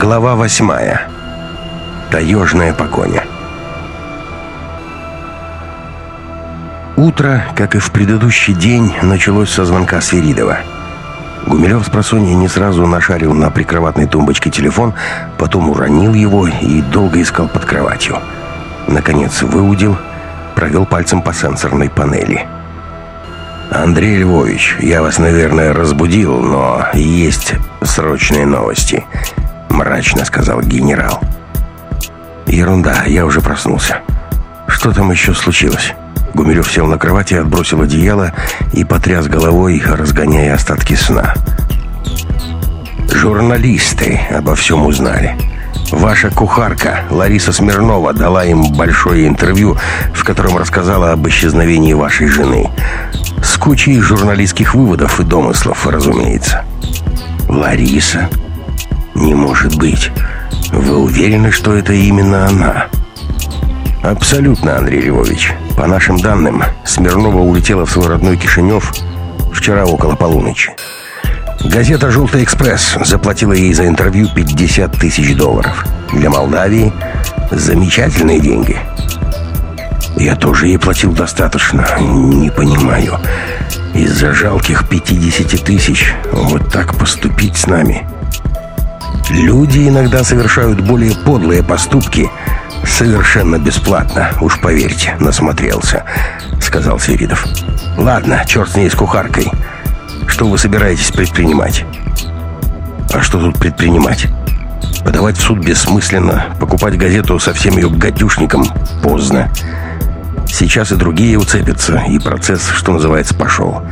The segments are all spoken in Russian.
Глава восьмая. Таежная погоня. Утро, как и в предыдущий день, началось со звонка Свиридова. Гумилев с просонья не сразу нашарил на прикроватной тумбочке телефон, потом уронил его и долго искал под кроватью. Наконец выудил, провел пальцем по сенсорной панели. «Андрей Львович, я вас, наверное, разбудил, но есть срочные новости», — мрачно сказал генерал. «Ерунда, я уже проснулся. Что там еще случилось?» Гумилев сел на кровати, отбросил одеяло и потряс головой, разгоняя остатки сна. «Журналисты обо всем узнали. Ваша кухарка Лариса Смирнова дала им большое интервью, в котором рассказала об исчезновении вашей жены. С кучей журналистских выводов и домыслов, разумеется». «Лариса? Не может быть. Вы уверены, что это именно она?» «Абсолютно, Андрей Львович. По нашим данным, Смирнова улетела в свой родной Кишинев вчера около полуночи. Газета «Желтый экспресс» заплатила ей за интервью 50 тысяч долларов. Для Молдавии замечательные деньги. Я тоже ей платил достаточно. Не понимаю. Из-за жалких 50 тысяч вот так поступить с нами. Люди иногда совершают более подлые поступки – «Совершенно бесплатно, уж поверьте, насмотрелся», — сказал Свиридов. «Ладно, черт с ней с кухаркой. Что вы собираетесь предпринимать?» «А что тут предпринимать?» «Подавать в суд бессмысленно, покупать газету со всем ее гадюшником поздно. Сейчас и другие уцепятся, и процесс, что называется, пошел».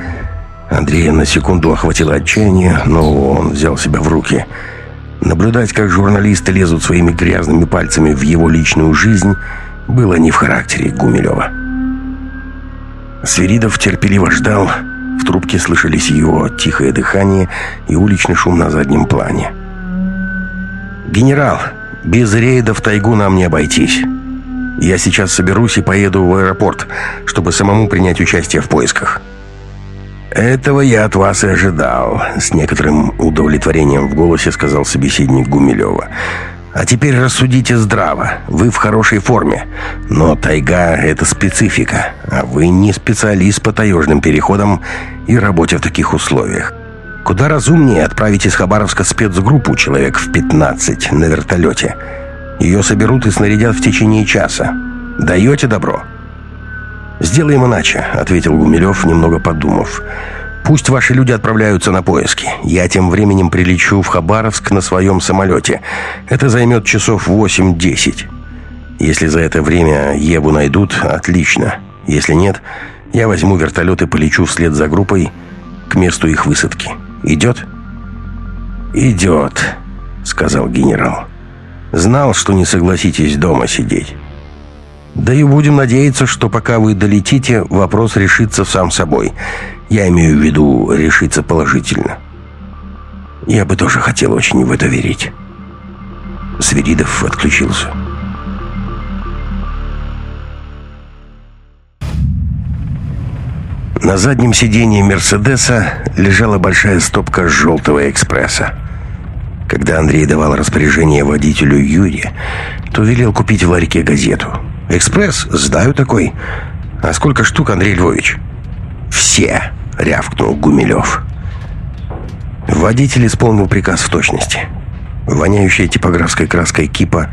Андрея на секунду охватило отчаяние, но он взял себя в руки — Наблюдать, как журналисты лезут своими грязными пальцами в его личную жизнь, было не в характере Гумилева. Свиридов терпеливо ждал. В трубке слышались его тихое дыхание и уличный шум на заднем плане. «Генерал, без рейда в тайгу нам не обойтись. Я сейчас соберусь и поеду в аэропорт, чтобы самому принять участие в поисках». «Этого я от вас и ожидал», — с некоторым удовлетворением в голосе сказал собеседник Гумилева. «А теперь рассудите здраво. Вы в хорошей форме. Но тайга — это специфика, а вы не специалист по таежным переходам и работе в таких условиях. Куда разумнее отправить из Хабаровска спецгруппу человек в 15 на вертолете. Ее соберут и снарядят в течение часа. Даете добро?» «Сделаем иначе», — ответил Гумилев, немного подумав. «Пусть ваши люди отправляются на поиски. Я тем временем прилечу в Хабаровск на своем самолете. Это займет часов 8-10. Если за это время Еву найдут, отлично. Если нет, я возьму вертолет и полечу вслед за группой к месту их высадки. Идет?» «Идет», — сказал генерал. «Знал, что не согласитесь дома сидеть». Да и будем надеяться, что пока вы долетите, вопрос решится сам собой. Я имею в виду решится положительно. Я бы тоже хотел очень в это верить. Свиридов отключился. На заднем сиденье «Мерседеса» лежала большая стопка желтого экспресса. Когда Андрей давал распоряжение водителю Юре, то велел купить в ларьке газету – «Экспресс? Сдаю такой. А сколько штук, Андрей Львович?» «Все!» — рявкнул Гумилев. Водитель исполнил приказ в точности. Воняющая типографской краской кипа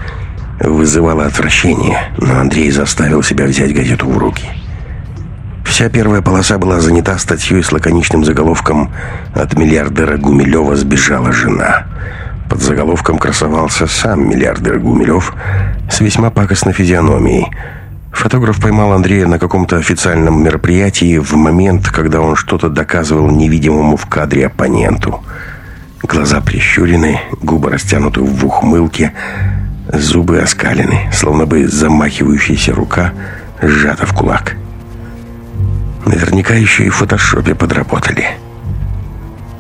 вызывала отвращение, но Андрей заставил себя взять газету в руки. Вся первая полоса была занята статьей с лаконичным заголовком «От миллиардера Гумилева сбежала жена». Под заголовком красовался сам миллиардер Гумилев с весьма пакостной физиономией. Фотограф поймал Андрея на каком-то официальном мероприятии в момент, когда он что-то доказывал невидимому в кадре оппоненту. Глаза прищурены, губы растянуты в ухмылке, зубы оскалены, словно бы замахивающаяся рука сжата в кулак. Наверняка еще и в фотошопе подработали.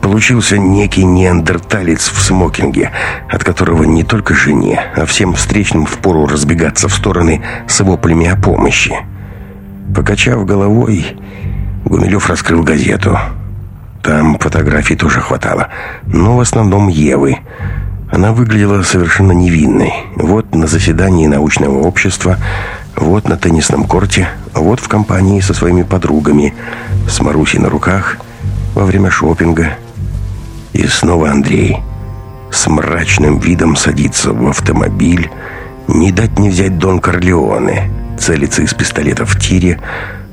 Получился некий неандерталец в смокинге, от которого не только жене, а всем встречным впору разбегаться в стороны с воплями о помощи. Покачав головой, Гумилев раскрыл газету. Там фотографий тоже хватало, но в основном Евы. Она выглядела совершенно невинной. Вот на заседании научного общества, вот на теннисном корте, вот в компании со своими подругами, с Марусей на руках, во время шопинга. И снова Андрей с мрачным видом садится в автомобиль, не дать не взять Дон Корлеоне, целится из пистолета в тире,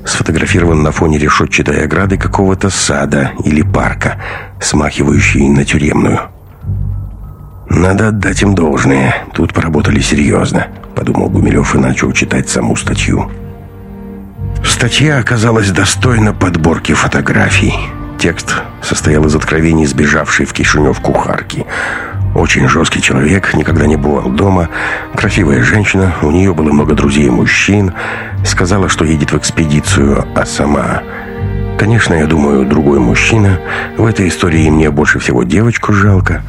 сфотографирован на фоне решетчатой ограды какого-то сада или парка, смахивающей на тюремную. «Надо отдать им должное. Тут поработали серьезно», — подумал Гумилев и начал читать саму статью. Статья оказалась достойна подборки фотографий. Текст состоял из откровений сбежавшей в Кишинев кухарки. Очень жесткий человек, никогда не бывал дома. Красивая женщина, у нее было много друзей и мужчин. Сказала, что едет в экспедицию, а сама... Конечно, я думаю, другой мужчина. В этой истории мне больше всего девочку жалко.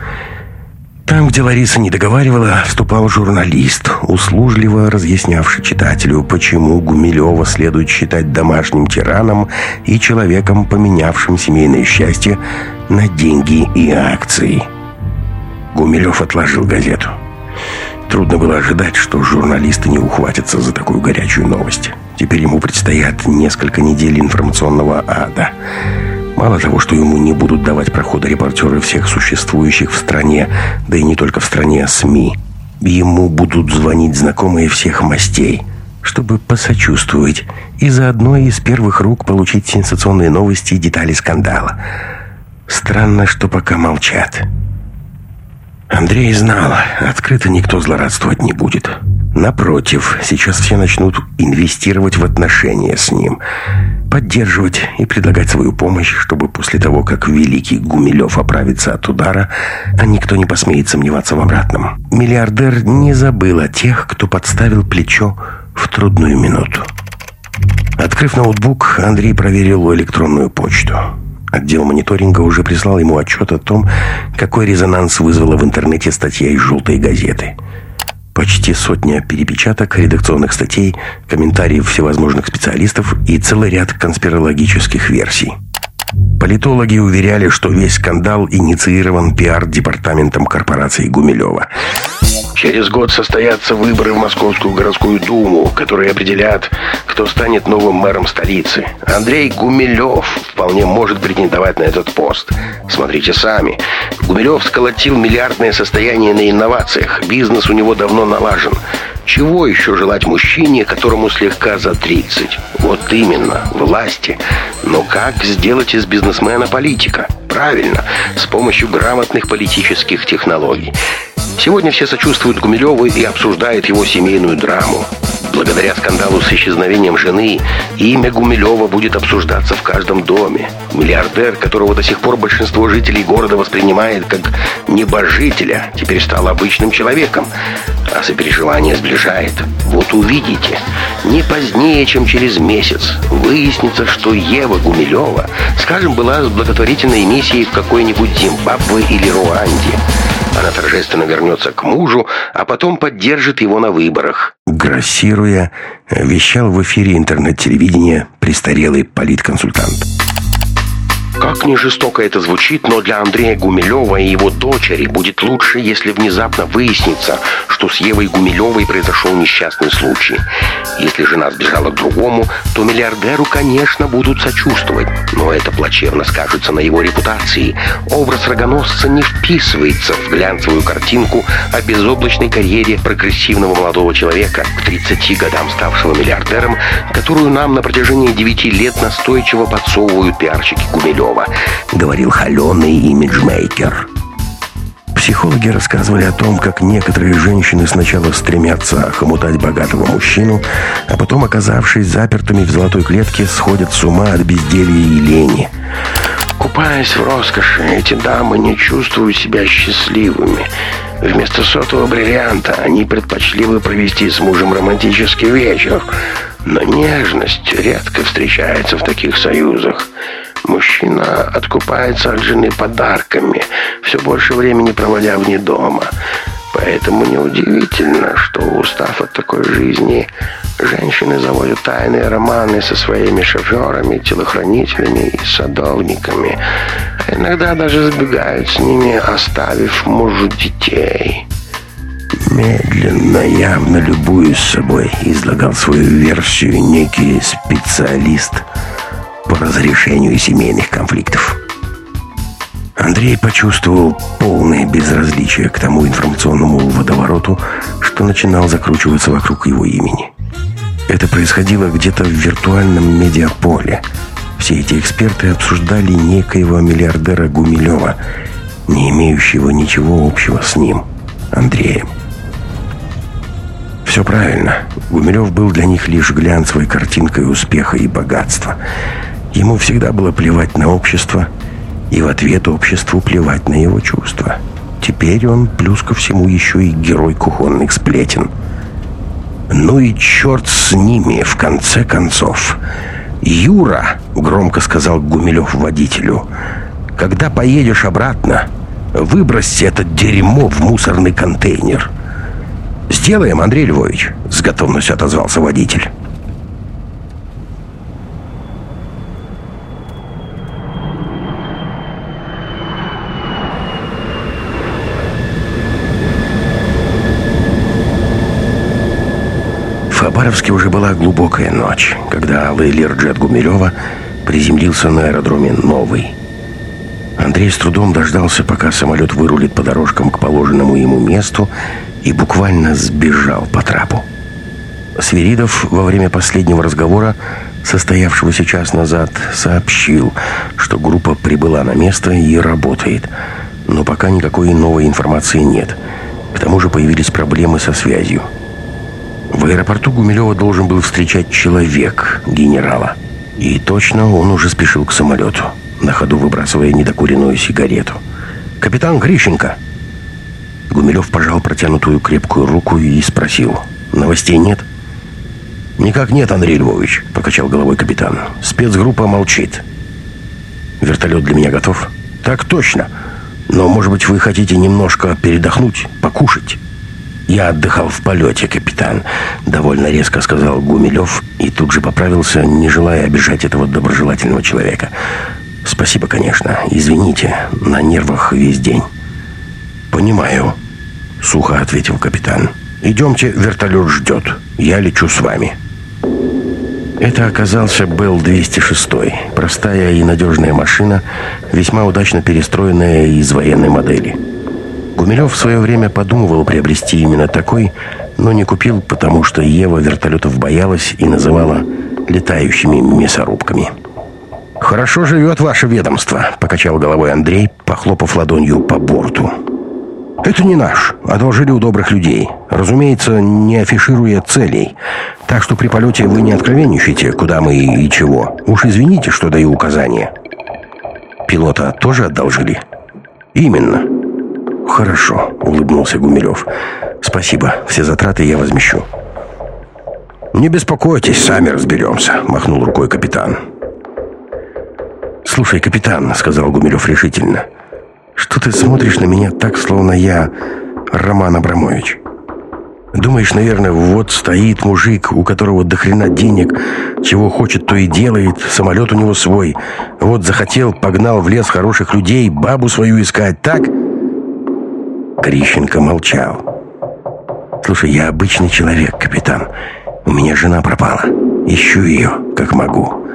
Там, где Лариса не договаривала, вступал журналист, услужливо разъяснявший читателю, почему Гумилева следует считать домашним тираном и человеком, поменявшим семейное счастье на деньги и акции. Гумилев отложил газету. Трудно было ожидать, что журналисты не ухватятся за такую горячую новость. Теперь ему предстоят несколько недель информационного ада – Мало того, что ему не будут давать прохода репортеры всех существующих в стране, да и не только в стране, а СМИ. Ему будут звонить знакомые всех мастей, чтобы посочувствовать и заодно из первых рук получить сенсационные новости и детали скандала. Странно, что пока молчат. Андрей знал, открыто никто злорадствовать не будет. Напротив, сейчас все начнут инвестировать в отношения с ним, поддерживать и предлагать свою помощь, чтобы после того, как великий Гумилев оправится от удара, а никто не посмеет сомневаться в обратном. Миллиардер не забыл о тех, кто подставил плечо в трудную минуту. Открыв ноутбук, Андрей проверил электронную почту. Отдел мониторинга уже прислал ему отчет о том, какой резонанс вызвала в интернете статья из «желтой газеты». Почти сотня перепечаток, редакционных статей, комментариев всевозможных специалистов и целый ряд конспирологических версий. Политологи уверяли, что весь скандал инициирован пиар-департаментом корпорации Гумилева – Через год состоятся выборы в Московскую городскую думу, которые определят, кто станет новым мэром столицы. Андрей Гумилев вполне может претендовать на этот пост. Смотрите сами. Гумилев сколотил миллиардное состояние на инновациях. Бизнес у него давно налажен. Чего еще желать мужчине, которому слегка за 30? Вот именно, власти. Но как сделать из бизнесмена политика? Правильно, с помощью грамотных политических технологий. Сегодня все сочувствуют Гумилеву и обсуждают его семейную драму. Благодаря скандалу с исчезновением жены, имя Гумилева будет обсуждаться в каждом доме. Миллиардер, которого до сих пор большинство жителей города воспринимает как небожителя, теперь стал обычным человеком. А сопереживание сближает. Вот увидите, не позднее, чем через месяц, выяснится, что Ева Гумилева, скажем, была с благотворительной миссией в какой-нибудь Зимбабве или Руанде. Она торжественно вернется к мужу, а потом поддержит его на выборах. Грассируя, вещал в эфире интернет-телевидения престарелый политконсультант. Как ни жестоко это звучит, но для Андрея Гумилева и его дочери будет лучше, если внезапно выяснится, что с Евой Гумилевой произошел несчастный случай. Если жена сбежала к другому, то миллиардеру, конечно, будут сочувствовать, но это плачевно скажется на его репутации. Образ рогоносца не вписывается в глянцевую картинку о безоблачной карьере прогрессивного молодого человека, к 30 годам ставшего миллиардером, которую нам на протяжении 9 лет настойчиво подсовывают пиарщики Гумилева. Пугачева, говорил холеный имиджмейкер. Психологи рассказывали о том, как некоторые женщины сначала стремятся хомутать богатого мужчину, а потом, оказавшись запертыми в золотой клетке, сходят с ума от безделья и лени. Купаясь в роскоши, эти дамы не чувствуют себя счастливыми. Вместо сотого бриллианта они предпочли бы провести с мужем романтический вечер. Но нежность редко встречается в таких союзах. Мужчина откупается от жены подарками, все больше времени проводя вне дома. По Поэтому неудивительно, что, устав от такой жизни, женщины заводят тайные романы со своими шоферами, телохранителями и садовниками. А иногда даже сбегают с ними, оставив мужу детей. Медленно, явно любуясь собой, излагал свою версию некий специалист по разрешению семейных конфликтов. Андрей почувствовал полное безразличие к тому информационному водовороту, что начинал закручиваться вокруг его имени. Это происходило где-то в виртуальном медиаполе. Все эти эксперты обсуждали некоего миллиардера Гумилева, не имеющего ничего общего с ним, Андреем. Все правильно. Гумилев был для них лишь глянцевой картинкой успеха и богатства. Ему всегда было плевать на общество – и в ответ обществу плевать на его чувства. Теперь он, плюс ко всему, еще и герой кухонных сплетен. «Ну и черт с ними, в конце концов!» «Юра!» — громко сказал Гумилев водителю. «Когда поедешь обратно, выбросьте это дерьмо в мусорный контейнер». «Сделаем, Андрей Львович!» — с готовностью отозвался водитель. Хабаровске уже была глубокая ночь, когда алый Лирджет Гумилева приземлился на аэродроме «Новый». Андрей с трудом дождался, пока самолет вырулит по дорожкам к положенному ему месту и буквально сбежал по трапу. Свиридов во время последнего разговора, состоявшегося час назад, сообщил, что группа прибыла на место и работает, но пока никакой новой информации нет. К тому же появились проблемы со связью. В аэропорту Гумилева должен был встречать человек генерала. И точно он уже спешил к самолету, на ходу выбрасывая недокуренную сигарету. «Капитан Грищенко!» Гумилев пожал протянутую крепкую руку и спросил. «Новостей нет?» «Никак нет, Андрей Львович», — покачал головой капитан. «Спецгруппа молчит». «Вертолет для меня готов?» «Так точно. Но, может быть, вы хотите немножко передохнуть, покушать?» «Я отдыхал в полете, капитан», — довольно резко сказал Гумилев и тут же поправился, не желая обижать этого доброжелательного человека. «Спасибо, конечно. Извините, на нервах весь день». «Понимаю», — сухо ответил капитан. «Идемте, вертолет ждет. Я лечу с вами». Это оказался Белл-206, простая и надежная машина, весьма удачно перестроенная из военной модели. Гумилев в свое время подумывал приобрести именно такой, но не купил, потому что Ева вертолетов боялась и называла летающими мясорубками. «Хорошо живет ваше ведомство», — покачал головой Андрей, похлопав ладонью по борту. «Это не наш. Одолжили у добрых людей. Разумеется, не афишируя целей. Так что при полете вы не откровенничайте, куда мы и чего. Уж извините, что даю указания». «Пилота тоже одолжили?» «Именно. «Хорошо», — улыбнулся Гумилев. «Спасибо. Все затраты я возмещу». «Не беспокойтесь, сами разберемся», — махнул рукой капитан. «Слушай, капитан», — сказал Гумилев решительно, — «что ты смотришь на меня так, словно я Роман Абрамович? Думаешь, наверное, вот стоит мужик, у которого до хрена денег, чего хочет, то и делает, самолет у него свой. Вот захотел, погнал в лес хороших людей, бабу свою искать, так?» Грищенко молчал. «Слушай, я обычный человек, капитан. У меня жена пропала. Ищу ее, как могу.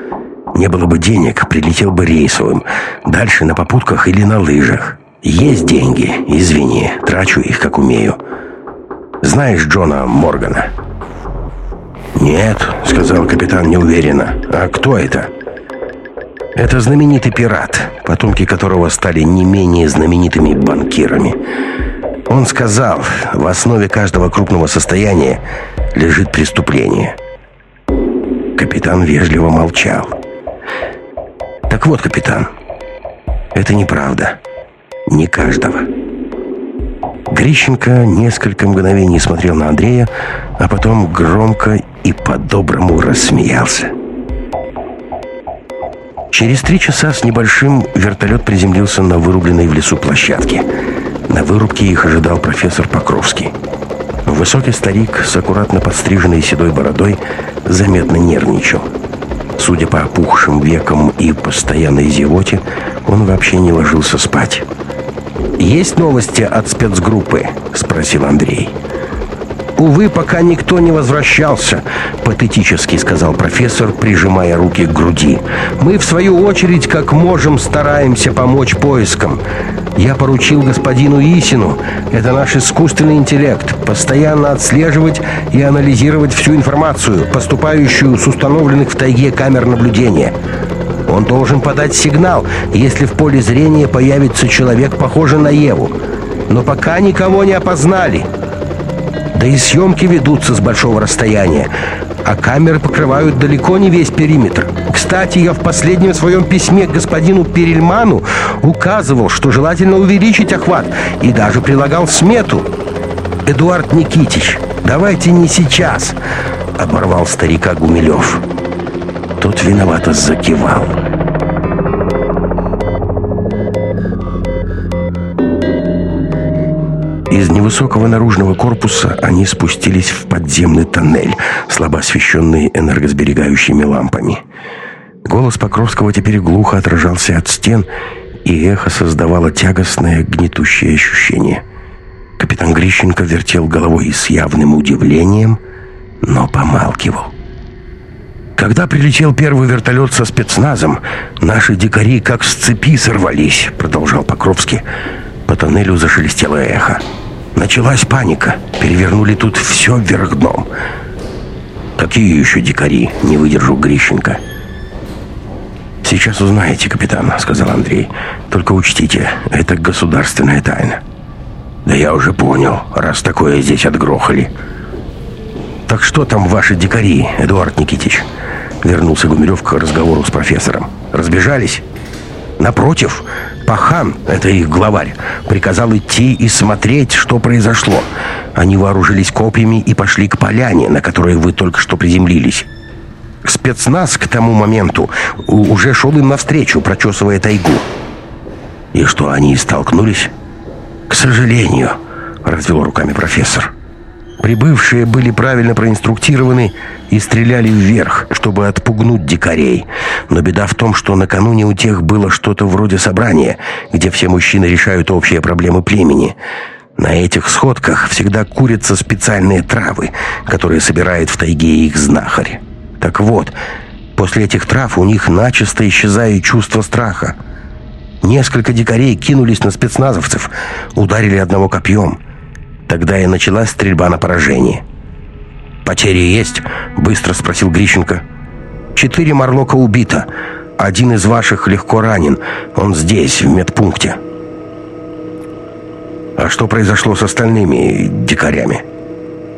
Не было бы денег, прилетел бы рейсовым. Дальше на попутках или на лыжах. Есть деньги, извини, трачу их, как умею. Знаешь Джона Моргана?» «Нет», — сказал капитан неуверенно. «А кто это?» «Это знаменитый пират, потомки которого стали не менее знаменитыми банкирами. Он сказал, в основе каждого крупного состояния лежит преступление. Капитан вежливо молчал. Так вот, капитан, это неправда. Не каждого. Грищенко несколько мгновений смотрел на Андрея, а потом громко и по-доброму рассмеялся. Через три часа с небольшим вертолет приземлился на вырубленной в лесу площадке – на вырубке их ожидал профессор Покровский. Высокий старик с аккуратно подстриженной седой бородой заметно нервничал. Судя по опухшим векам и постоянной зевоте, он вообще не ложился спать. «Есть новости от спецгруппы?» — спросил Андрей. «Увы, пока никто не возвращался», — патетически сказал профессор, прижимая руки к груди. «Мы, в свою очередь, как можем, стараемся помочь поискам. Я поручил господину Исину, это наш искусственный интеллект, постоянно отслеживать и анализировать всю информацию, поступающую с установленных в тайге камер наблюдения. Он должен подать сигнал, если в поле зрения появится человек, похожий на Еву. Но пока никого не опознали». Да и съемки ведутся с большого расстояния, а камеры покрывают далеко не весь периметр. Кстати, я в последнем своем письме к господину Перельману указывал, что желательно увеличить охват, и даже прилагал смету. «Эдуард Никитич, давайте не сейчас», — оборвал старика Гумилев. Тот виновато закивал. Из невысокого наружного корпуса они спустились в подземный тоннель, слабо освещенный энергосберегающими лампами. Голос Покровского теперь глухо отражался от стен, и эхо создавало тягостное, гнетущее ощущение. Капитан Грищенко вертел головой с явным удивлением, но помалкивал. «Когда прилетел первый вертолет со спецназом, наши дикари как с цепи сорвались», — продолжал Покровский. По тоннелю зашелестело эхо. Началась паника. Перевернули тут все вверх дном. Какие еще дикари, не выдержу Грищенко. «Сейчас узнаете, капитан», — сказал Андрей. «Только учтите, это государственная тайна». «Да я уже понял, раз такое здесь отгрохали». «Так что там ваши дикари, Эдуард Никитич?» Вернулся Гумилев к разговору с профессором. «Разбежались?» «Напротив, Пахан, это их главарь, приказал идти и смотреть, что произошло. Они вооружились копьями и пошли к поляне, на которой вы только что приземлились. Спецназ к тому моменту уже шел им навстречу, прочесывая тайгу. И что, они столкнулись? К сожалению, развел руками профессор. Прибывшие были правильно проинструктированы и стреляли вверх, чтобы отпугнуть дикарей. Но беда в том, что накануне у тех было что-то вроде собрания, где все мужчины решают общие проблемы племени. На этих сходках всегда курятся специальные травы, которые собирает в тайге их знахарь. Так вот, после этих трав у них начисто исчезает чувство страха. Несколько дикарей кинулись на спецназовцев, ударили одного копьем. Тогда и началась стрельба на поражение. «Потери есть?» — быстро спросил Грищенко. «Четыре Марлока убито. Один из ваших легко ранен. Он здесь, в медпункте». «А что произошло с остальными дикарями?»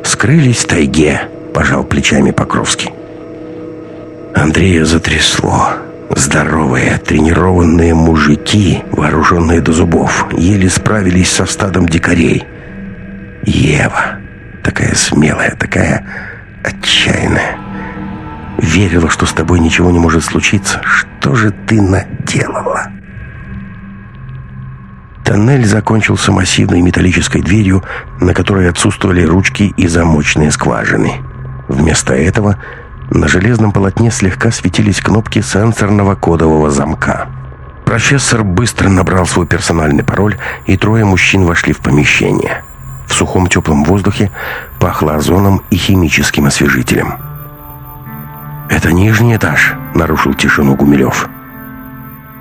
«Скрылись в тайге», — пожал плечами Покровский. Андрея затрясло. Здоровые, тренированные мужики, вооруженные до зубов, еле справились со стадом дикарей. Ева. Такая смелая, такая отчаянная. Верила, что с тобой ничего не может случиться. Что же ты наделала? Тоннель закончился массивной металлической дверью, на которой отсутствовали ручки и замочные скважины. Вместо этого на железном полотне слегка светились кнопки сенсорного кодового замка. Профессор быстро набрал свой персональный пароль, и трое мужчин вошли в помещение. В сухом теплом воздухе пахло озоном и химическим освежителем. «Это нижний этаж», — нарушил тишину Гумилев.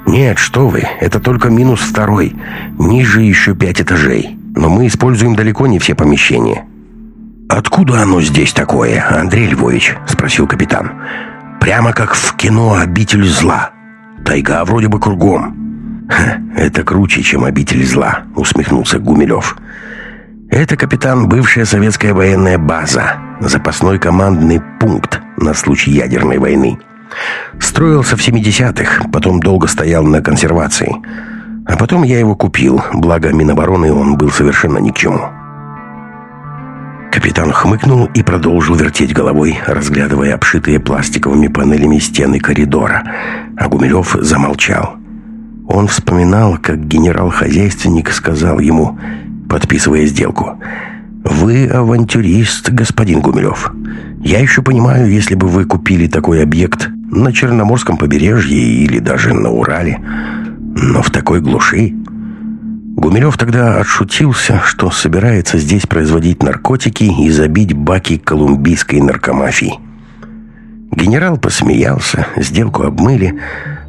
«Нет, что вы, это только минус второй. Ниже еще пять этажей. Но мы используем далеко не все помещения». «Откуда оно здесь такое, Андрей Львович?» — спросил капитан. «Прямо как в кино «Обитель зла». Тайга вроде бы кругом». «Это круче, чем «Обитель зла», — усмехнулся Гумилев. «Гумилев». Это, капитан, бывшая советская военная база, запасной командный пункт на случай ядерной войны. Строился в 70-х, потом долго стоял на консервации. А потом я его купил, благо Минобороны он был совершенно ни к чему. Капитан хмыкнул и продолжил вертеть головой, разглядывая обшитые пластиковыми панелями стены коридора. А Гумилев замолчал. Он вспоминал, как генерал-хозяйственник сказал ему подписывая сделку. «Вы авантюрист, господин Гумилев. Я еще понимаю, если бы вы купили такой объект на Черноморском побережье или даже на Урале. Но в такой глуши...» Гумилев тогда отшутился, что собирается здесь производить наркотики и забить баки колумбийской наркомафии. Генерал посмеялся, сделку обмыли,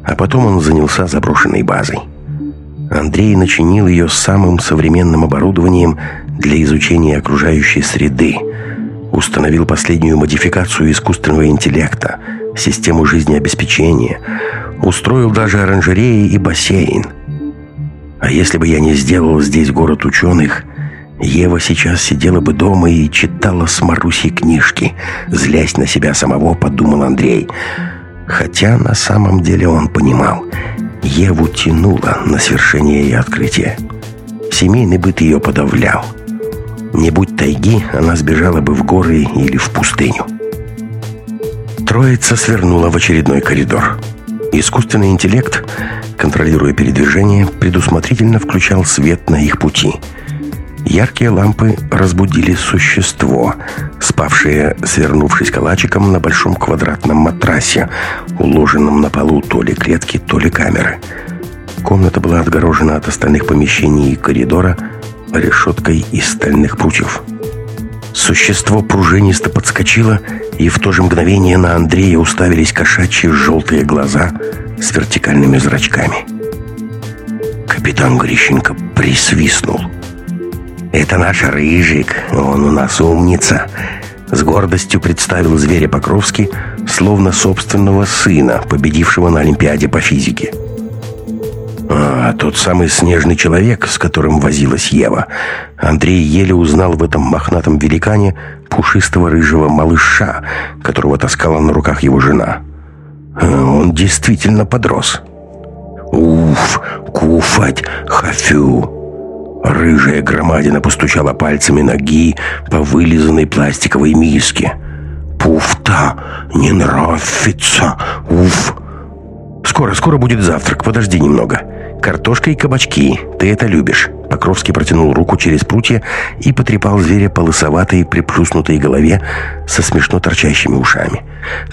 а потом он занялся заброшенной базой. Андрей начинил ее самым современным оборудованием для изучения окружающей среды, установил последнюю модификацию искусственного интеллекта, систему жизнеобеспечения, устроил даже оранжереи и бассейн. А если бы я не сделал здесь город ученых, Ева сейчас сидела бы дома и читала с Марусей книжки. Злясь на себя самого, подумал Андрей. Хотя на самом деле он понимал. Еву тянуло на свершение и открытие. Семейный быт ее подавлял. Не будь тайги, она сбежала бы в горы или в пустыню. Троица свернула в очередной коридор. Искусственный интеллект, контролируя передвижение, предусмотрительно включал свет на их пути – Яркие лампы разбудили существо, спавшее, свернувшись калачиком на большом квадратном матрасе, уложенном на полу то ли клетки, то ли камеры. Комната была отгорожена от остальных помещений и коридора решеткой из стальных прутьев. Существо пружинисто подскочило, и в то же мгновение на Андрея уставились кошачьи желтые глаза с вертикальными зрачками. Капитан Грищенко присвистнул – «Это наш Рыжик, он у нас умница», — с гордостью представил зверя Покровский, словно собственного сына, победившего на Олимпиаде по физике. А тот самый снежный человек, с которым возилась Ева. Андрей еле узнал в этом мохнатом великане пушистого рыжего малыша, которого таскала на руках его жена. А он действительно подрос. «Уф, куфать, хафю!» Рыжая громадина постучала пальцами ноги по вылизанной пластиковой миске. «Пуфта! Не нравится! Уф!» «Скоро, скоро будет завтрак, подожди немного. Картошка и кабачки, ты это любишь». Покровский протянул руку через прутья и потрепал зверя по лысоватой приплюснутой голове со смешно торчащими ушами.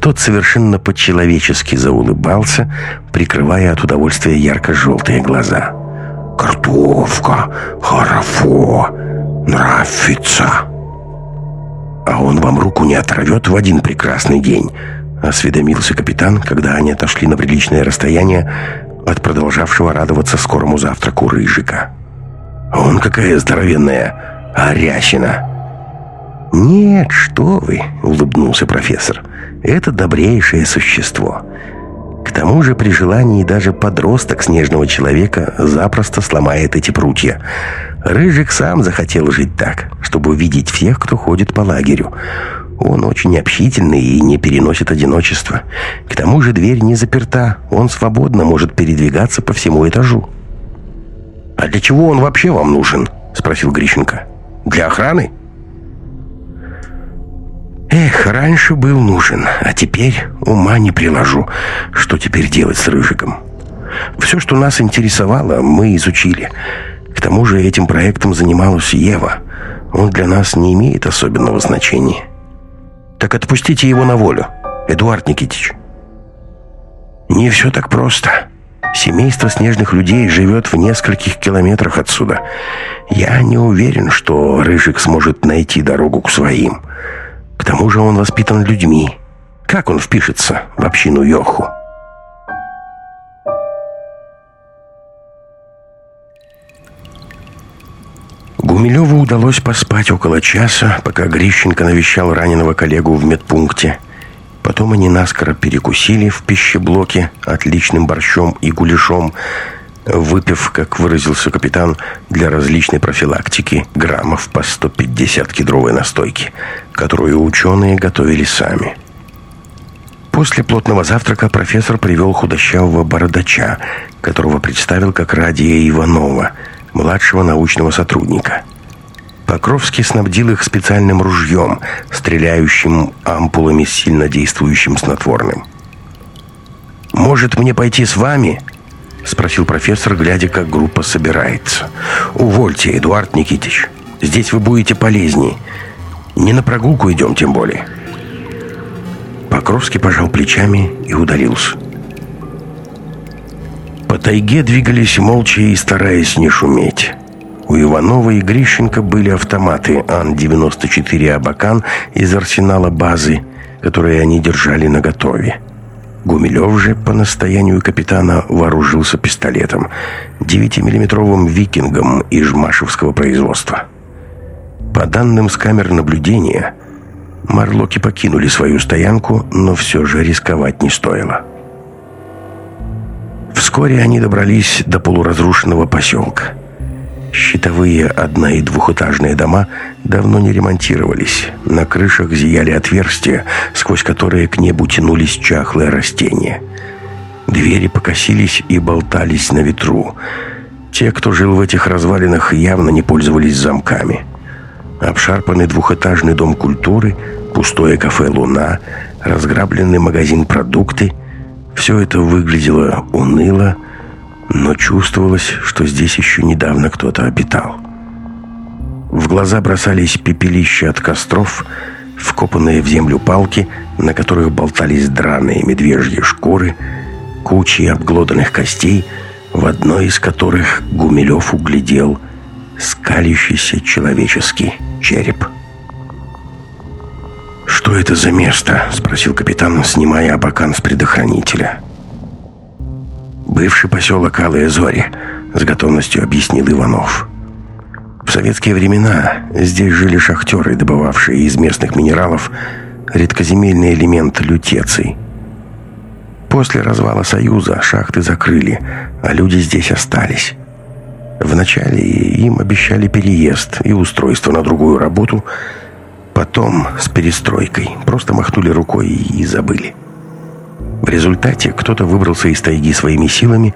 Тот совершенно по-человечески заулыбался, прикрывая от удовольствия ярко-желтые глаза. Картовка, хорошо, нравится. А он вам руку не оторвет в один прекрасный день, осведомился капитан, когда они отошли на приличное расстояние от продолжавшего радоваться скорому завтраку рыжика. Он какая здоровенная арящина. «Нет, что вы!» — улыбнулся профессор. «Это добрейшее существо. К тому же при желании даже подросток снежного человека запросто сломает эти прутья. Рыжик сам захотел жить так, чтобы увидеть всех, кто ходит по лагерю. Он очень общительный и не переносит одиночества. К тому же дверь не заперта, он свободно может передвигаться по всему этажу. «А для чего он вообще вам нужен?» — спросил Грищенко. «Для охраны?» Эх, раньше был нужен, а теперь ума не приложу, что теперь делать с Рыжиком. Все, что нас интересовало, мы изучили. К тому же этим проектом занималась Ева. Он для нас не имеет особенного значения. Так отпустите его на волю, Эдуард Никитич. Не все так просто. Семейство снежных людей живет в нескольких километрах отсюда. Я не уверен, что Рыжик сможет найти дорогу к своим. К тому же он воспитан людьми. Как он впишется в общину Йоху? Гумилеву удалось поспать около часа, пока Грищенко навещал раненого коллегу в медпункте. Потом они наскоро перекусили в пищеблоке отличным борщом и гуляшом, выпив, как выразился капитан, для различной профилактики граммов по 150 кедровой настойки, которую ученые готовили сами. После плотного завтрака профессор привел худощавого бородача, которого представил как Радия Иванова, младшего научного сотрудника. Покровский снабдил их специальным ружьем, стреляющим ампулами с сильнодействующим снотворным. «Может, мне пойти с вами?» Спросил профессор, глядя, как группа собирается. «Увольте, Эдуард Никитич. Здесь вы будете полезнее. Не на прогулку идем, тем более». Покровский пожал плечами и удалился. По тайге двигались молча и стараясь не шуметь. У Иванова и Грищенко были автоматы Ан-94 «Абакан» из арсенала базы, которые они держали наготове. Гумилев же по настоянию капитана вооружился пистолетом 9-миллиметровым «Викингом» из жмашевского производства. По данным с камер наблюдения, Марлоки покинули свою стоянку, но все же рисковать не стоило. Вскоре они добрались до полуразрушенного поселка. Щитовые одно- и двухэтажные дома давно не ремонтировались. На крышах зияли отверстия, сквозь которые к небу тянулись чахлые растения. Двери покосились и болтались на ветру. Те, кто жил в этих развалинах, явно не пользовались замками. Обшарпанный двухэтажный дом культуры, пустое кафе «Луна», разграбленный магазин «Продукты» — все это выглядело уныло, но чувствовалось, что здесь еще недавно кто-то обитал. В глаза бросались пепелища от костров, вкопанные в землю палки, на которых болтались драные медвежьи шкуры, кучи обглоданных костей, в одной из которых Гумилев углядел скалящийся человеческий череп. «Что это за место?» — спросил капитан, снимая абакан с предохранителя. «Бывший поселок Алые Зори», — с готовностью объяснил Иванов. В советские времена здесь жили шахтеры, добывавшие из местных минералов редкоземельный элемент лютеций. После развала Союза шахты закрыли, а люди здесь остались. Вначале им обещали переезд и устройство на другую работу, потом с перестройкой просто махнули рукой и забыли. В результате кто-то выбрался из тайги своими силами,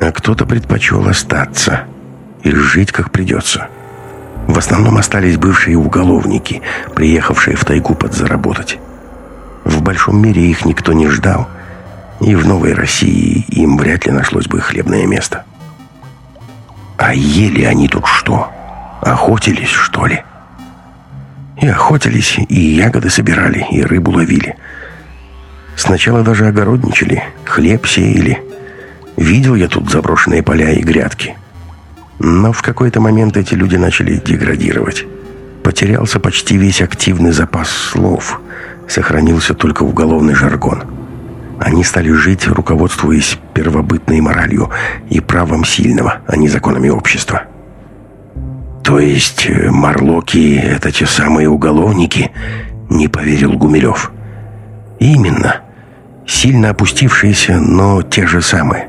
а кто-то предпочел остаться и жить как придется. В основном остались бывшие уголовники, приехавшие в тайгу подзаработать. В большом мире их никто не ждал, и в Новой России им вряд ли нашлось бы хлебное место. А ели они тут что? Охотились, что ли? И охотились, и ягоды собирали, и рыбу ловили – Сначала даже огородничали, хлеб сеяли. Видел я тут заброшенные поля и грядки. Но в какой-то момент эти люди начали деградировать. Потерялся почти весь активный запас слов. Сохранился только уголовный жаргон. Они стали жить, руководствуясь первобытной моралью и правом сильного, а не законами общества. «То есть э, марлоки — это те самые уголовники?» — не поверил Гумилев. «Именно сильно опустившиеся, но те же самые.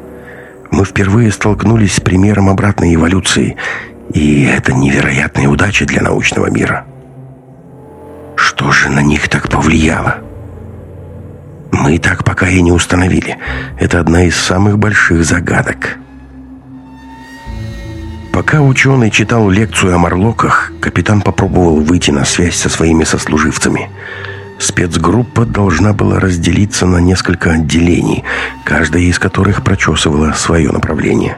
Мы впервые столкнулись с примером обратной эволюции, и это невероятная удача для научного мира. Что же на них так повлияло? Мы так пока и не установили. Это одна из самых больших загадок. Пока ученый читал лекцию о морлоках, капитан попробовал выйти на связь со своими сослуживцами – Спецгруппа должна была разделиться на несколько отделений, каждая из которых прочесывала свое направление.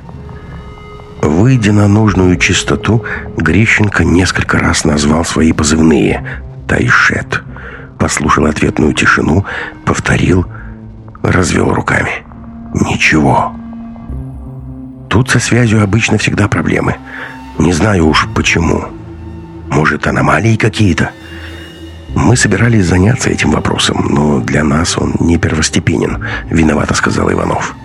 Выйдя на нужную частоту, Грищенко несколько раз назвал свои позывные «Тайшет». Послушал ответную тишину, повторил, развел руками. «Ничего». Тут со связью обычно всегда проблемы. Не знаю уж почему. Может, аномалии какие-то? Мы собирались заняться этим вопросом, но для нас он не первостепенен, виновато сказал Иванов.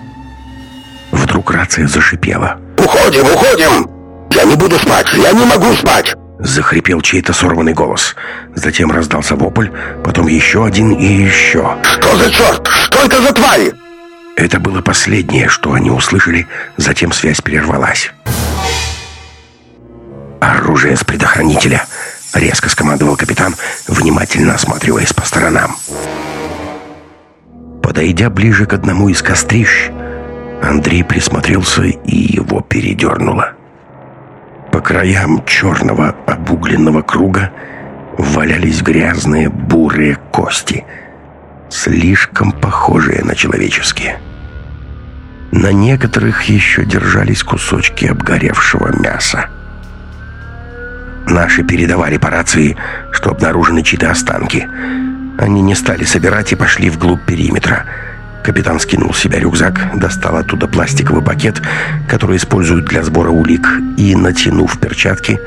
Вдруг рация зашипела. «Уходим, уходим! Я не буду спать, я не могу спать!» Захрипел чей-то сорванный голос. Затем раздался вопль, потом еще один и еще. «Что за черт? Что это за твари?» Это было последнее, что они услышали, затем связь прервалась. «Оружие с предохранителя!» Резко скомандовал капитан, внимательно осматриваясь по сторонам. Подойдя ближе к одному из кострищ, Андрей присмотрелся и его передернуло. По краям черного обугленного круга валялись грязные бурые кости, слишком похожие на человеческие. На некоторых еще держались кусочки обгоревшего мяса. Наши передавали по рации, что обнаружены чьи-то останки. Они не стали собирать и пошли вглубь периметра. Капитан скинул с себя рюкзак, достал оттуда пластиковый пакет, который используют для сбора улик, и, натянув перчатки,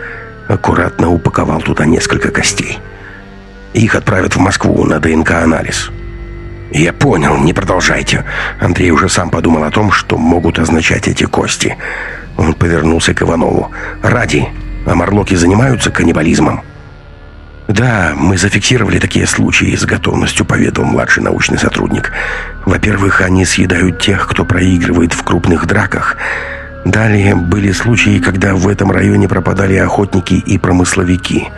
аккуратно упаковал туда несколько костей. Их отправят в Москву на ДНК-анализ. «Я понял, не продолжайте». Андрей уже сам подумал о том, что могут означать эти кости. Он повернулся к Иванову. «Ради, а морлоки занимаются каннибализмом?» «Да, мы зафиксировали такие случаи», — с готовностью поведал младший научный сотрудник. «Во-первых, они съедают тех, кто проигрывает в крупных драках. Далее были случаи, когда в этом районе пропадали охотники и промысловики.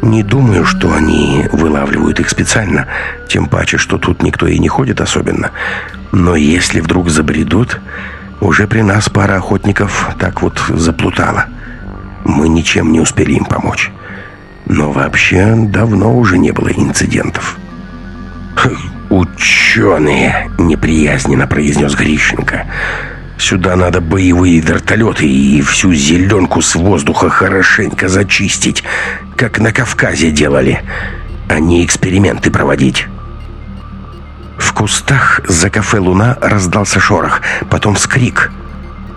Не думаю, что они вылавливают их специально, тем паче, что тут никто и не ходит особенно. Но если вдруг забредут, уже при нас пара охотников так вот заплутала. Мы ничем не успели им помочь». Но вообще давно уже не было инцидентов. «Ученые!» — неприязненно произнес Грищенко. «Сюда надо боевые вертолеты и всю зеленку с воздуха хорошенько зачистить, как на Кавказе делали, а не эксперименты проводить». В кустах за кафе «Луна» раздался шорох, потом вскрик.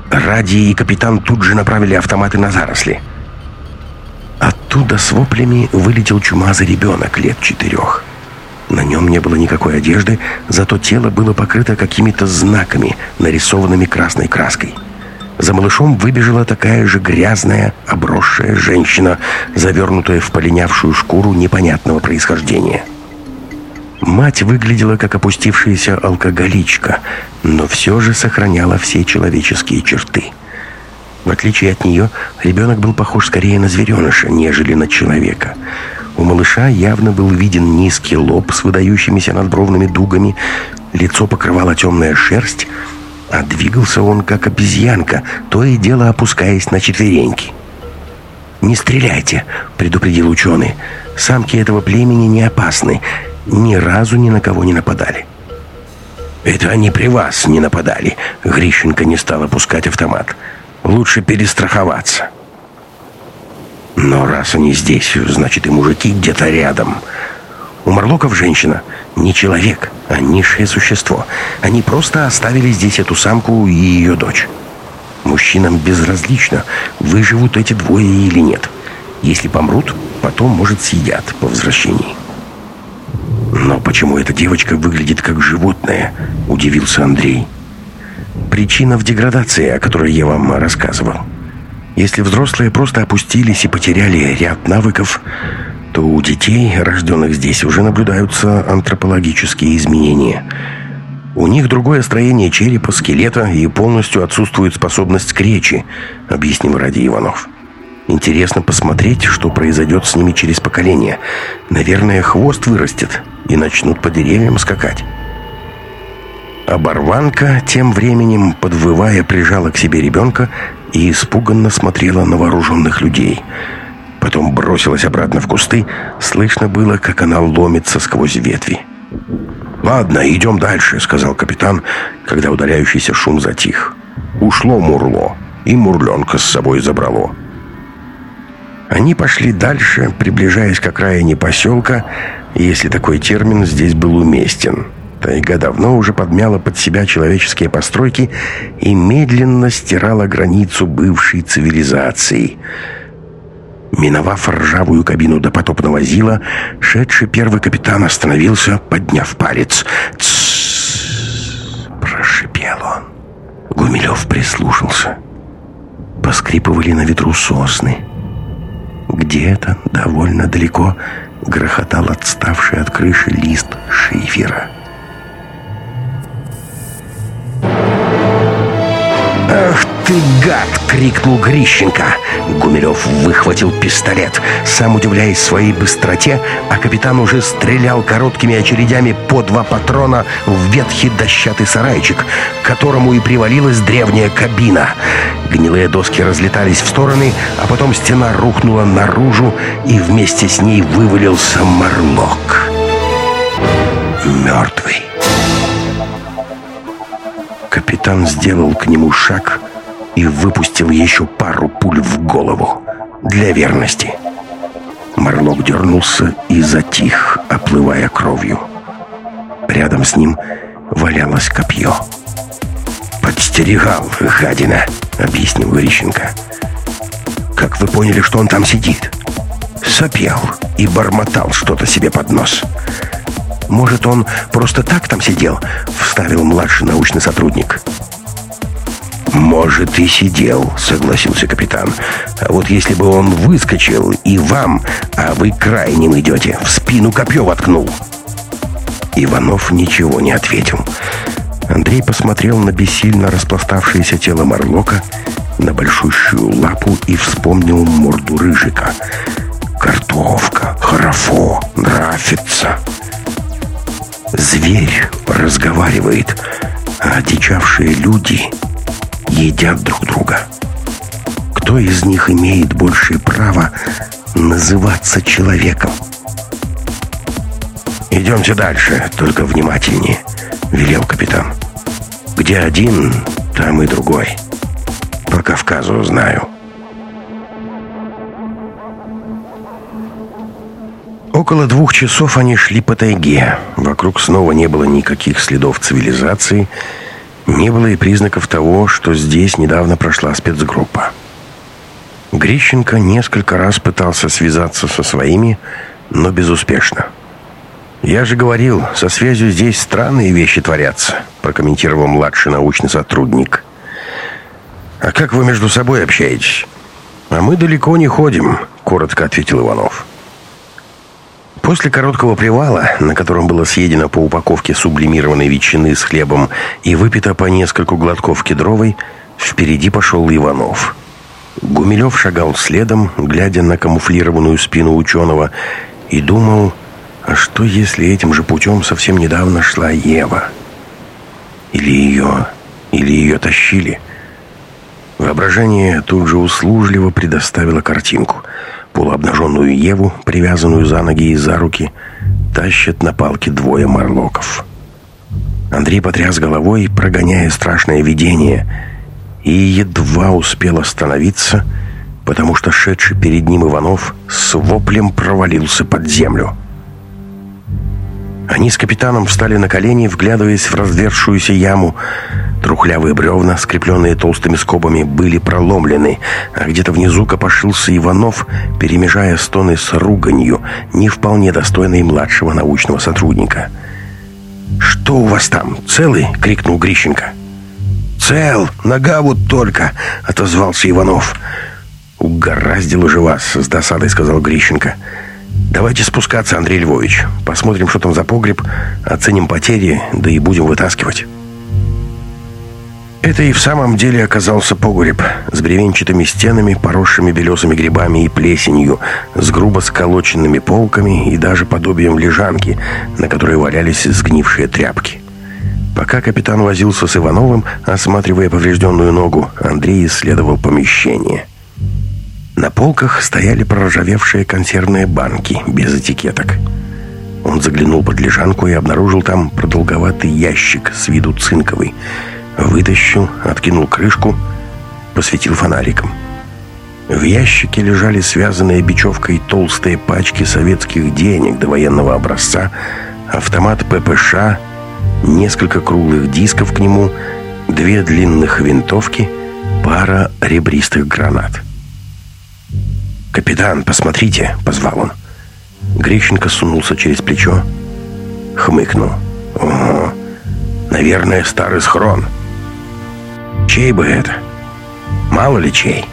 Ради и капитан тут же направили автоматы на заросли. Оттуда с воплями вылетел чумазый ребенок лет четырех. На нем не было никакой одежды, зато тело было покрыто какими-то знаками, нарисованными красной краской. За малышом выбежала такая же грязная, обросшая женщина, завернутая в полинявшую шкуру непонятного происхождения. Мать выглядела как опустившаяся алкоголичка, но все же сохраняла все человеческие черты – в отличие от нее, ребенок был похож скорее на звереныша, нежели на человека. У малыша явно был виден низкий лоб с выдающимися надбровными дугами, лицо покрывала темная шерсть, а двигался он как обезьянка, то и дело опускаясь на четвереньки. «Не стреляйте», — предупредил ученый. «Самки этого племени не опасны, ни разу ни на кого не нападали». «Это они при вас не нападали», — Грищенко не стал опускать автомат. «Автомат». Лучше перестраховаться. Но раз они здесь, значит и мужики где-то рядом. У Марлоков женщина не человек, а низшее существо. Они просто оставили здесь эту самку и ее дочь. Мужчинам безразлично, выживут эти двое или нет. Если помрут, потом, может, съедят по возвращении. Но почему эта девочка выглядит как животное, удивился Андрей. Причина в деградации, о которой я вам рассказывал. Если взрослые просто опустились и потеряли ряд навыков, то у детей, рожденных здесь, уже наблюдаются антропологические изменения. У них другое строение черепа, скелета и полностью отсутствует способность к речи, объяснил Ради Иванов. Интересно посмотреть, что произойдет с ними через поколение. Наверное, хвост вырастет и начнут по деревьям скакать. Оборванка, тем временем, подвывая, прижала к себе ребенка и испуганно смотрела на вооруженных людей. Потом бросилась обратно в кусты. Слышно было, как она ломится сквозь ветви. «Ладно, идем дальше», — сказал капитан, когда удаляющийся шум затих. «Ушло Мурло, и Мурленка с собой забрало». Они пошли дальше, приближаясь к окраине поселка, если такой термин здесь был уместен — Тайга давно уже подмяла под себя человеческие постройки и медленно стирала границу бывшей цивилизации. Миновав ржавую кабину допотопного зила, шедший первый капитан остановился, подняв палец. «Тссс!» — прошипел он. Гумилев прислушался. Поскрипывали на ветру сосны. Где-то довольно далеко грохотал отставший от крыши лист шифера. «Ах ты, гад!» — крикнул Грищенко. Гумилев выхватил пистолет, сам удивляясь своей быстроте, а капитан уже стрелял короткими очередями по два патрона в ветхий дощатый сарайчик, к которому и привалилась древняя кабина. Гнилые доски разлетались в стороны, а потом стена рухнула наружу, и вместе с ней вывалился морлок. Мертвый. Капитан сделал к нему шаг и выпустил еще пару пуль в голову для верности. Марлок дернулся и затих, оплывая кровью. Рядом с ним валялось копье. «Подстерегал, гадина!» — объяснил Грищенко. «Как вы поняли, что он там сидит?» Сопел и бормотал что-то себе под нос. «Может, он просто так там сидел?» — вставил младший научный сотрудник. «Может, и сидел», — согласился капитан. «А вот если бы он выскочил и вам, а вы крайним идете, в спину копье воткнул». Иванов ничего не ответил. Андрей посмотрел на бессильно распластавшееся тело Марлока, на большущую лапу и вспомнил морду Рыжика. «Картовка, харафо, нравится». Зверь разговаривает, а одичавшие люди едят друг друга. Кто из них имеет большее право называться человеком? «Идемте дальше, только внимательнее», — велел капитан. «Где один, там и другой. По Кавказу знаю». Около двух часов они шли по тайге. Вокруг снова не было никаких следов цивилизации, не было и признаков того, что здесь недавно прошла спецгруппа. Грищенко несколько раз пытался связаться со своими, но безуспешно. «Я же говорил, со связью здесь странные вещи творятся», прокомментировал младший научный сотрудник. «А как вы между собой общаетесь?» «А мы далеко не ходим», — коротко ответил Иванов. После короткого привала, на котором было съедено по упаковке сублимированной ветчины с хлебом и выпито по нескольку глотков кедровой, впереди пошел Иванов. Гумилев шагал следом, глядя на камуфлированную спину ученого, и думал, а что если этим же путем совсем недавно шла Ева? Или ее... или ее тащили? Воображение тут же услужливо предоставило картинку — Полуобнаженную Еву, привязанную за ноги и за руки, тащат на палке двое марлоков. Андрей потряс головой, прогоняя страшное видение, и едва успел остановиться, потому что шедший перед ним Иванов с воплем провалился под землю. Они с капитаном встали на колени, вглядываясь в развершуюся яму. Трухлявые бревна, скрепленные толстыми скобами, были проломлены, а где-то внизу копошился Иванов, перемежая стоны с руганью, не вполне достойной младшего научного сотрудника. «Что у вас там, целый?» — крикнул Грищенко. «Цел! Нога вот только!» — отозвался Иванов. «Угораздило же вас!» — с досадой сказал Грищенко. «Грищенко!» Давайте спускаться, Андрей Львович. Посмотрим, что там за погреб, оценим потери, да и будем вытаскивать. Это и в самом деле оказался погреб с бревенчатыми стенами, поросшими белесыми грибами и плесенью, с грубо сколоченными полками и даже подобием лежанки, на которой валялись сгнившие тряпки. Пока капитан возился с Ивановым, осматривая поврежденную ногу, Андрей исследовал помещение – на полках стояли проржавевшие консервные банки без этикеток. Он заглянул под лежанку и обнаружил там продолговатый ящик с виду цинковый. Вытащил, откинул крышку, посветил фонариком. В ящике лежали связанные бечевкой толстые пачки советских денег до военного образца, автомат ППШ, несколько круглых дисков к нему, две длинных винтовки, пара ребристых гранат. «Капитан, посмотрите!» — позвал он. Грищенко сунулся через плечо, хмыкнул. «Ого, наверное, старый схрон. Чей бы это? Мало ли чей.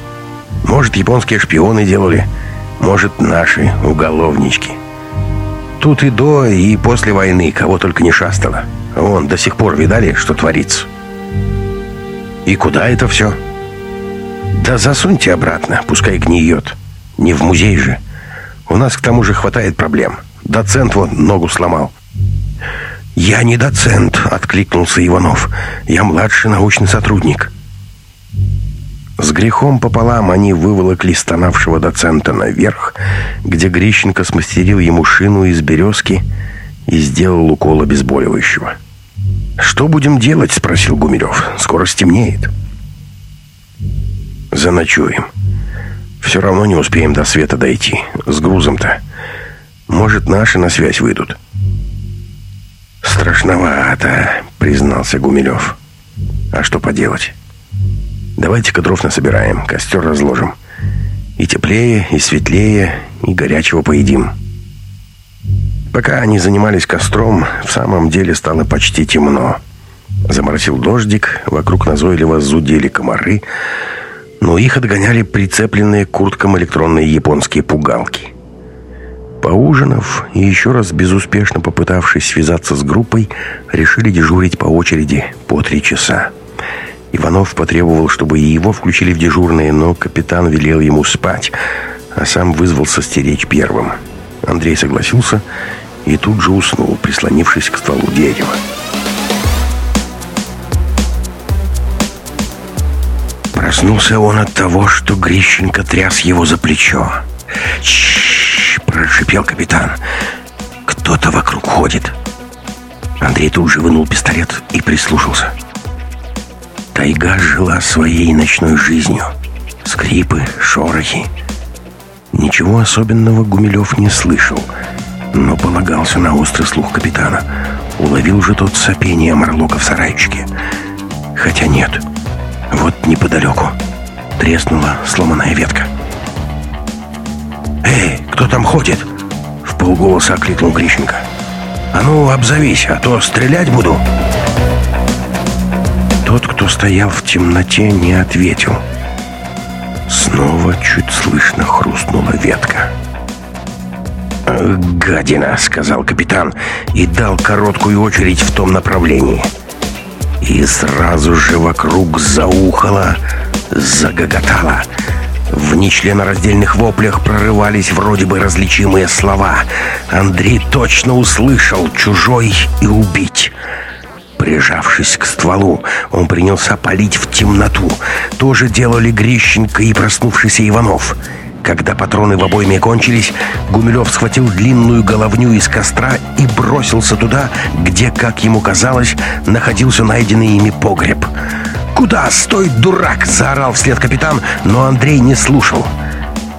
Может, японские шпионы делали, может, наши уголовнички. Тут и до, и после войны кого только не шастало. Вон, до сих пор видали, что творится. И куда это все?» «Да засуньте обратно, пускай гниет». Не в музей же. У нас к тому же хватает проблем. Доцент вот ногу сломал. «Я не доцент», — откликнулся Иванов. «Я младший научный сотрудник». С грехом пополам они выволокли стонавшего доцента наверх, где Грищенко смастерил ему шину из березки и сделал укол обезболивающего. «Что будем делать?» — спросил Гумилев. «Скоро стемнеет». «Заночуем. Все равно не успеем до света дойти. С грузом-то. Может, наши на связь выйдут». «Страшновато», — признался Гумилев. «А что поделать? Давайте-ка дров насобираем, костер разложим. И теплее, и светлее, и горячего поедим». Пока они занимались костром, в самом деле стало почти темно. Заморосил дождик, вокруг назойливо зудели комары, но их отгоняли прицепленные к курткам электронные японские пугалки. Поужинав и еще раз безуспешно попытавшись связаться с группой, решили дежурить по очереди по три часа. Иванов потребовал, чтобы и его включили в дежурные, но капитан велел ему спать, а сам вызвался стеречь первым. Андрей согласился и тут же уснул, прислонившись к стволу дерева. Проснулся он от того, что Грищенко тряс его за плечо. «Чшш!» – прошипел капитан. «Кто-то вокруг ходит». Андрей тут же вынул пистолет и прислушался. Тайга жила своей ночной жизнью. Скрипы, шорохи. Ничего особенного Гумилев не слышал – но полагался на острый слух капитана. Уловил же тот сопение Марлока в сарайчике. Хотя нет. Вот неподалеку треснула сломанная ветка. «Эй, кто там ходит?» В полголоса окликнул Грищенко. «А ну, обзовись, а то стрелять буду!» Тот, кто стоял в темноте, не ответил. Снова чуть слышно хрустнула ветка. «Гадина», — сказал капитан и дал короткую очередь в том направлении. И сразу же вокруг заухало, загоготало. В нечленораздельных воплях прорывались вроде бы различимые слова. Андрей точно услышал «чужой» и «убить». Прижавшись к стволу, он принялся палить в темноту. То же делали Грищенко и проснувшийся Иванов. «Иванов». Когда патроны в обойме кончились, Гумилев схватил длинную головню из костра и бросился туда, где, как ему казалось, находился найденный ими погреб. «Куда? Стой, дурак!» — заорал вслед капитан, но Андрей не слушал.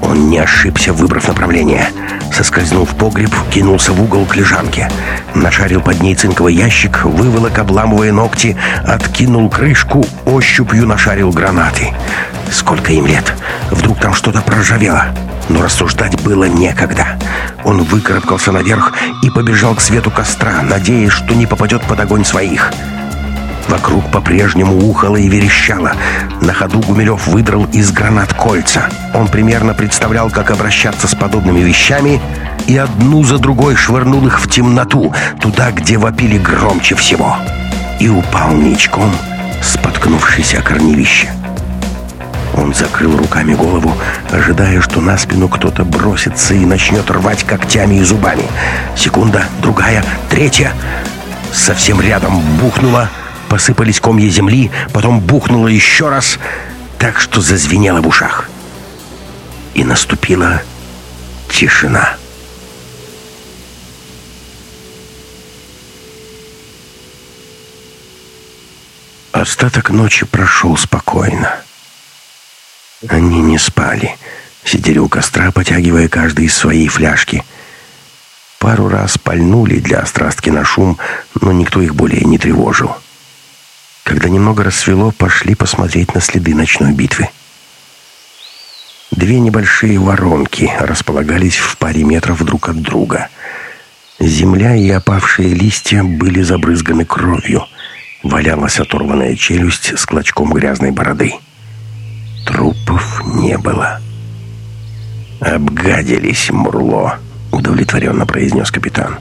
Он не ошибся, выбрав направление. Соскользнув в погреб, кинулся в угол к лежанке. Нашарил под ней цинковый ящик, выволок, обламывая ногти, откинул крышку, ощупью нашарил гранаты. Сколько им лет? Вдруг там что-то проржавело? Но рассуждать было некогда. Он выкарабкался наверх и побежал к свету костра, надеясь, что не попадет под огонь своих. Вокруг по-прежнему ухало и верещало. На ходу Гумилев выдрал из гранат кольца. Он примерно представлял, как обращаться с подобными вещами, и одну за другой швырнул их в темноту, туда, где вопили громче всего. И упал ничком, споткнувшись о корневище. Он закрыл руками голову, ожидая, что на спину кто-то бросится и начнет рвать когтями и зубами. Секунда, другая, третья. Совсем рядом бухнуло, посыпались комья земли, потом бухнуло еще раз, так что зазвенело в ушах. И наступила тишина. Остаток ночи прошел спокойно. Они не спали. Сидели у костра, потягивая каждый из своей фляжки. Пару раз пальнули для острастки на шум, но никто их более не тревожил. Когда немного рассвело, пошли посмотреть на следы ночной битвы. Две небольшие воронки располагались в паре метров друг от друга. Земля и опавшие листья были забрызганы кровью. Валялась оторванная челюсть с клочком грязной бороды. Трупов не было. «Обгадились, Мурло», — удовлетворенно произнес капитан.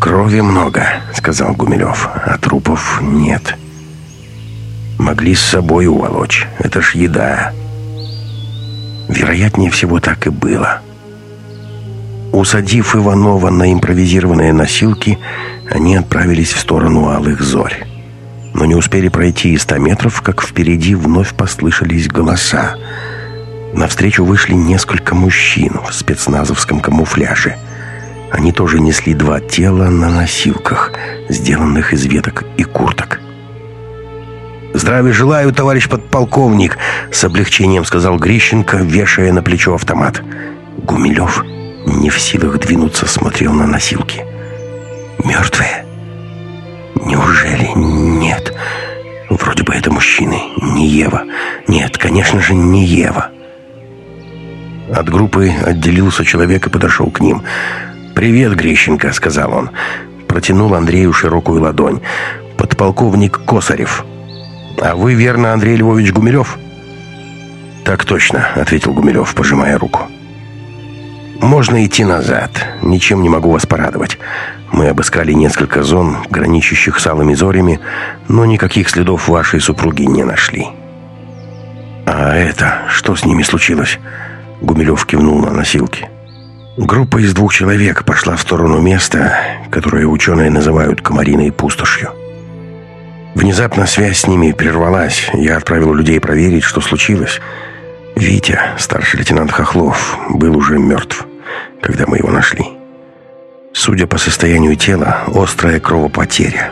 «Крови много», — сказал Гумилев, — «а трупов нет». «Могли с собой уволочь. Это ж еда». Вероятнее всего, так и было. Усадив Иванова на импровизированные носилки, они отправились в сторону Алых Зорь но не успели пройти и ста метров, как впереди вновь послышались голоса. Навстречу вышли несколько мужчин в спецназовском камуфляже. Они тоже несли два тела на носилках, сделанных из веток и курток. «Здравия желаю, товарищ подполковник!» С облегчением сказал Грищенко, вешая на плечо автомат. Гумилев, не в силах двинуться, смотрел на носилки. «Мертвые? Неужели нет? Вроде бы это мужчины, не Ева. Нет, конечно же, не Ева». От группы отделился человек и подошел к ним. «Привет, Грищенко», — сказал он. Протянул Андрею широкую ладонь. «Подполковник Косарев». «А вы, верно, Андрей Львович Гумилев?» «Так точно», — ответил Гумилев, пожимая руку. «Можно идти назад. Ничем не могу вас порадовать. Мы обыскали несколько зон, граничащих с алыми зорями, но никаких следов вашей супруги не нашли». «А это? Что с ними случилось?» Гумилев кивнул на носилки. Группа из двух человек пошла в сторону места, которое ученые называют комариной пустошью. Внезапно связь с ними прервалась. Я отправил людей проверить, что случилось. Витя, старший лейтенант Хохлов, был уже мертв, когда мы его нашли. Судя по состоянию тела, острая кровопотеря.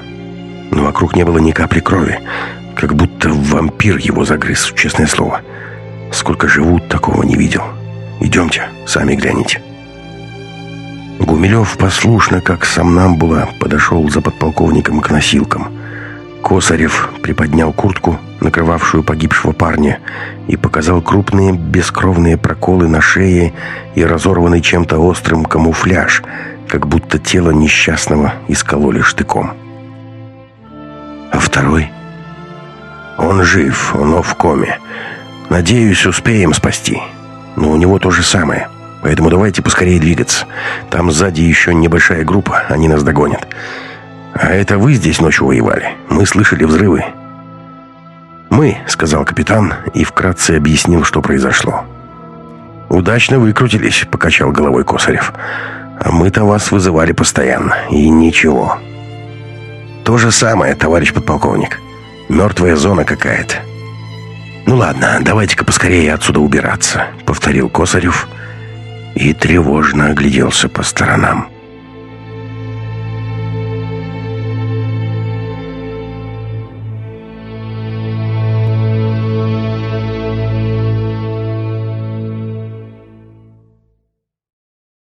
Но вокруг не было ни капли крови, как будто вампир его загрыз, честное слово. Сколько живут, такого не видел. Идемте, сами гляните. Гумилев послушно, как сам нам было, подошел за подполковником к носилкам. Косарев приподнял куртку, накрывавшую погибшего парня, и показал крупные бескровные проколы на шее и разорванный чем-то острым камуфляж, как будто тело несчастного искололи штыком. А второй? Он жив, но в коме. Надеюсь, успеем спасти. Но у него то же самое. Поэтому давайте поскорее двигаться. Там сзади еще небольшая группа, они нас догонят. А это вы здесь ночью воевали? Мы слышали взрывы. «Мы», — сказал капитан и вкратце объяснил, что произошло. «Удачно выкрутились», — покачал головой Косарев. «А мы-то вас вызывали постоянно, и ничего». «То же самое, товарищ подполковник. Мертвая зона какая-то». «Ну ладно, давайте-ка поскорее отсюда убираться», — повторил Косарев и тревожно огляделся по сторонам.